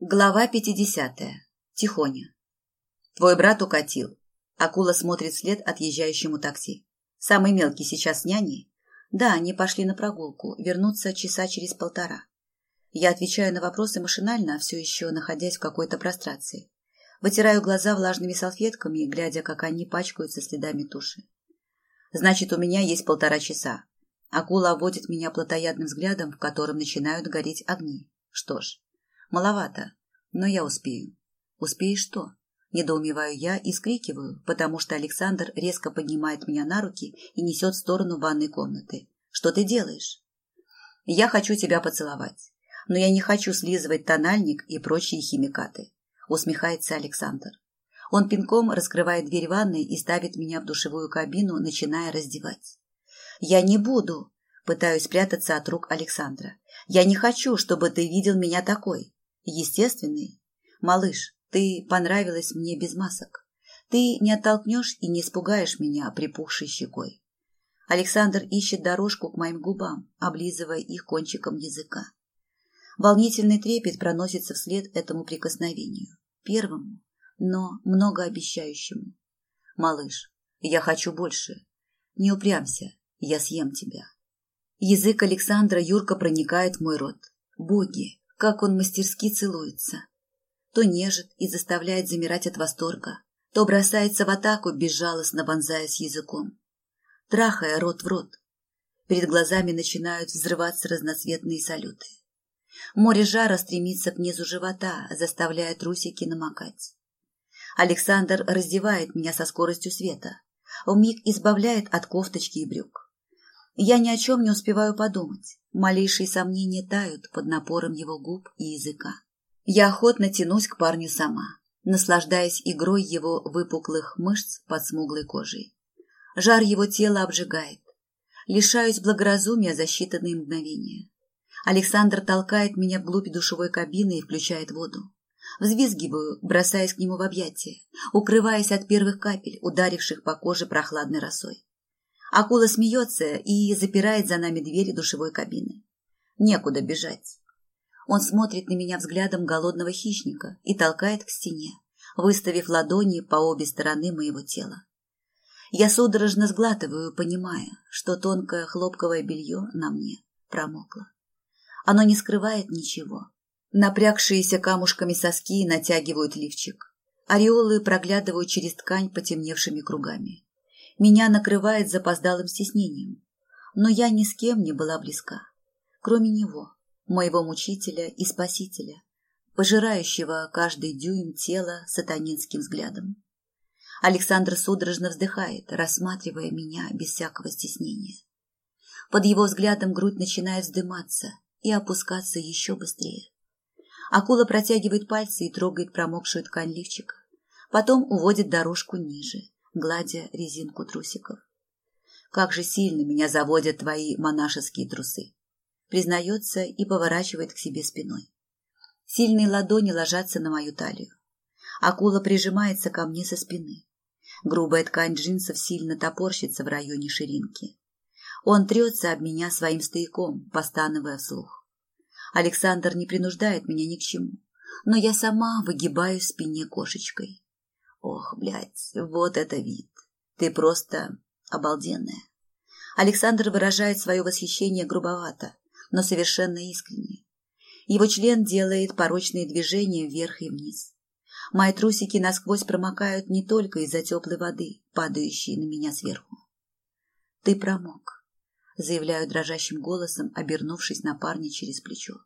Глава пятидесятая. Тихоня. Твой брат укатил. Акула смотрит вслед отъезжающему такси. Самый мелкий сейчас с няней? Да, они пошли на прогулку, вернутся часа через полтора. Я отвечаю на вопросы машинально, все еще находясь в какой-то прострации. Вытираю глаза влажными салфетками, глядя, как они пачкаются следами туши. Значит, у меня есть полтора часа. Акула обводит меня плотоядным взглядом, в котором начинают гореть огни. Что ж, Маловато, но я успею. Успеешь что? Недоумеваю я и скрикиваю, потому что Александр резко поднимает меня на руки и несет в сторону ванной комнаты. Что ты делаешь? Я хочу тебя поцеловать, но я не хочу слизывать тональник и прочие химикаты. Усмехается Александр. Он пинком раскрывает дверь ванной и ставит меня в душевую кабину, начиная раздевать. Я не буду, пытаюсь спрятаться от рук Александра. Я не хочу, чтобы ты видел меня такой естественный. Малыш, ты понравилась мне без масок. Ты не оттолкнешь и не испугаешь меня припухшей щекой. Александр ищет дорожку к моим губам, облизывая их кончиком языка. Волнительный трепет проносится вслед этому прикосновению. Первому, но многообещающему. Малыш, я хочу больше. Не упрямся, я съем тебя. Язык Александра Юрка проникает в мой рот. Боги, как он мастерски целуется. То нежит и заставляет замирать от восторга, то бросается в атаку, безжалостно вонзаясь языком. Трахая рот в рот, перед глазами начинают взрываться разноцветные салюты. Море жара стремится к низу живота, заставляя трусики намокать. Александр раздевает меня со скоростью света, вмиг избавляет от кофточки и брюк. Я ни о чем не успеваю подумать. Малейшие сомнения тают под напором его губ и языка. Я охотно тянусь к парню сама, наслаждаясь игрой его выпуклых мышц под смуглой кожей. Жар его тела обжигает. Лишаюсь благоразумия за считанные мгновения. Александр толкает меня вглубь душевой кабины и включает воду. Взвизгиваю, бросаясь к нему в объятия, укрываясь от первых капель, ударивших по коже прохладной росой. Акула смеется и запирает за нами двери душевой кабины. Некуда бежать. Он смотрит на меня взглядом голодного хищника и толкает к стене, выставив ладони по обе стороны моего тела. Я судорожно сглатываю, понимая, что тонкое хлопковое белье на мне промокло. Оно не скрывает ничего. Напрягшиеся камушками соски натягивают лифчик. Ореолы проглядывают через ткань потемневшими кругами меня накрывает запоздалым стеснением. Но я ни с кем не была близка, кроме него, моего мучителя и спасителя, пожирающего каждый дюйм тела сатанинским взглядом. Александр судорожно вздыхает, рассматривая меня без всякого стеснения. Под его взглядом грудь начинает вздыматься и опускаться еще быстрее. Акула протягивает пальцы и трогает промокшую ткань лифчика. Потом уводит дорожку ниже, гладя резинку трусиков. Как же сильно меня заводят твои монашеские трусы. Признается и поворачивает к себе спиной. Сильные ладони ложатся на мою талию. Акула прижимается ко мне со спины. Грубая ткань джинсов сильно топорщится в районе ширинки. Он трется об меня своим стояком, постановая вслух. Александр не принуждает меня ни к чему, но я сама выгибаю спине кошечкой. Ох, блядь, вот это вид. Ты просто обалденная. Александр выражает свое восхищение грубовато, но совершенно искренне. Его член делает порочные движения вверх и вниз. Мои трусики насквозь промокают не только из-за теплой воды, падающей на меня сверху. «Ты промок», — заявляю дрожащим голосом, обернувшись на парня через плечо.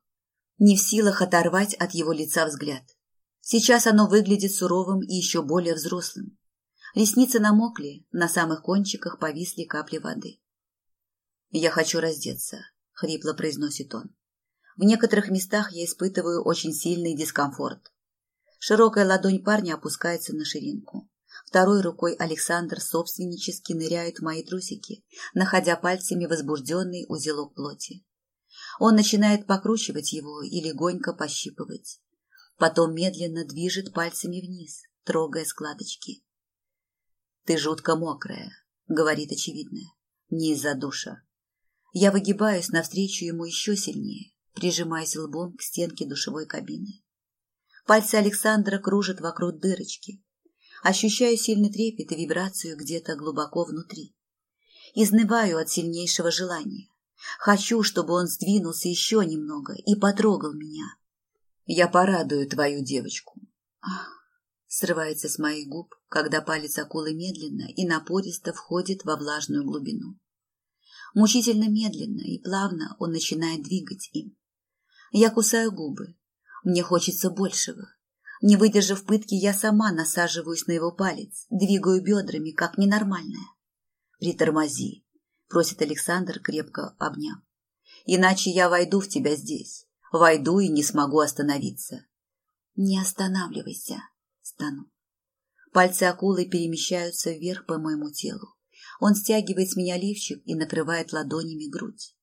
Не в силах оторвать от его лица взгляд. Сейчас оно выглядит суровым и еще более взрослым. Ресницы намокли, на самых кончиках повисли капли воды. «Я хочу раздеться», — хрипло произносит он. В некоторых местах я испытываю очень сильный дискомфорт. Широкая ладонь парня опускается на ширинку. Второй рукой Александр собственнически ныряет в мои трусики, находя пальцами возбужденный узелок плоти. Он начинает покручивать его и легонько пощипывать. Потом медленно движет пальцами вниз, трогая складочки. «Ты жутко мокрая», — говорит очевидное, — «не из-за душа». Я выгибаюсь навстречу ему еще сильнее, прижимаясь лбом к стенке душевой кабины. Пальцы Александра кружат вокруг дырочки. Ощущаю сильный трепет и вибрацию где-то глубоко внутри. Изнываю от сильнейшего желания. Хочу, чтобы он сдвинулся еще немного и потрогал меня. Я порадую твою девочку. Ах, срывается с моих губ, когда палец акулы медленно и напористо входит во влажную глубину. Мучительно медленно и плавно он начинает двигать им. Я кусаю губы. Мне хочется большего. Не выдержав пытки, я сама насаживаюсь на его палец, двигаю бедрами, как ненормальная. «Притормози», — просит Александр, крепко обняв. «Иначе я войду в тебя здесь. Войду и не смогу остановиться». «Не останавливайся», — стану. Пальцы акулы перемещаются вверх по моему телу. Он стягивает с меня лифчик и накрывает ладонями грудь.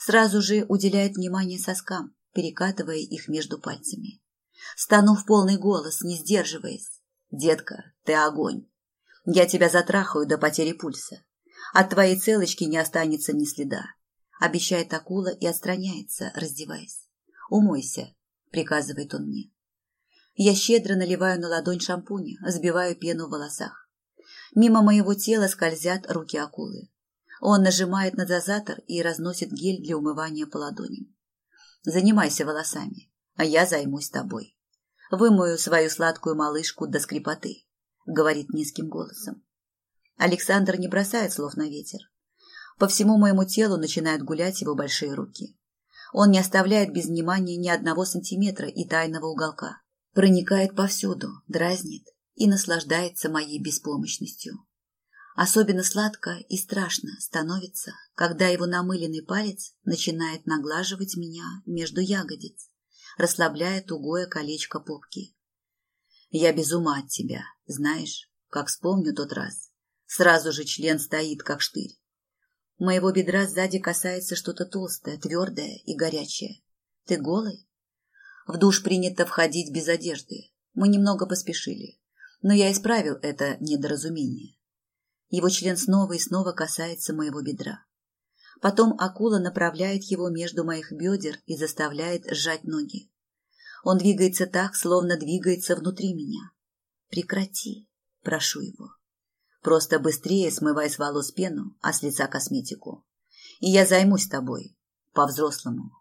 Сразу же уделяет внимание соскам, перекатывая их между пальцами. Стану в полный голос, не сдерживаясь. «Детка, ты огонь. Я тебя затрахаю до потери пульса. От твоей целочки не останется ни следа», — обещает акула и отстраняется, раздеваясь. «Умойся», — приказывает он мне. Я щедро наливаю на ладонь шампуня, сбиваю пену в волосах. Мимо моего тела скользят руки акулы. Он нажимает на дозатор и разносит гель для умывания по ладоням. Занимайся волосами, а я займусь тобой. Вымою свою сладкую малышку до скрипоты, говорит низким голосом. Александр не бросает слов на ветер. По всему моему телу начинают гулять его большие руки. Он не оставляет без внимания ни одного сантиметра и тайного уголка. Проникает повсюду, дразнит и наслаждается моей беспомощностью. Особенно сладко и страшно становится, когда его намыленный палец начинает наглаживать меня между ягодиц, расслабляя тугое колечко попки. Я без ума от тебя, знаешь, как вспомню тот раз. Сразу же член стоит, как штырь. Моего бедра сзади касается что-то толстое, твердое и горячее. Ты голый? В душ принято входить без одежды. Мы немного поспешили, но я исправил это недоразумение. Его член снова и снова касается моего бедра. Потом акула направляет его между моих бедер и заставляет сжать ноги. Он двигается так, словно двигается внутри меня. Прекрати, прошу его. Просто быстрее смывай с волос пену, а с лица косметику. И я займусь тобой. По-взрослому.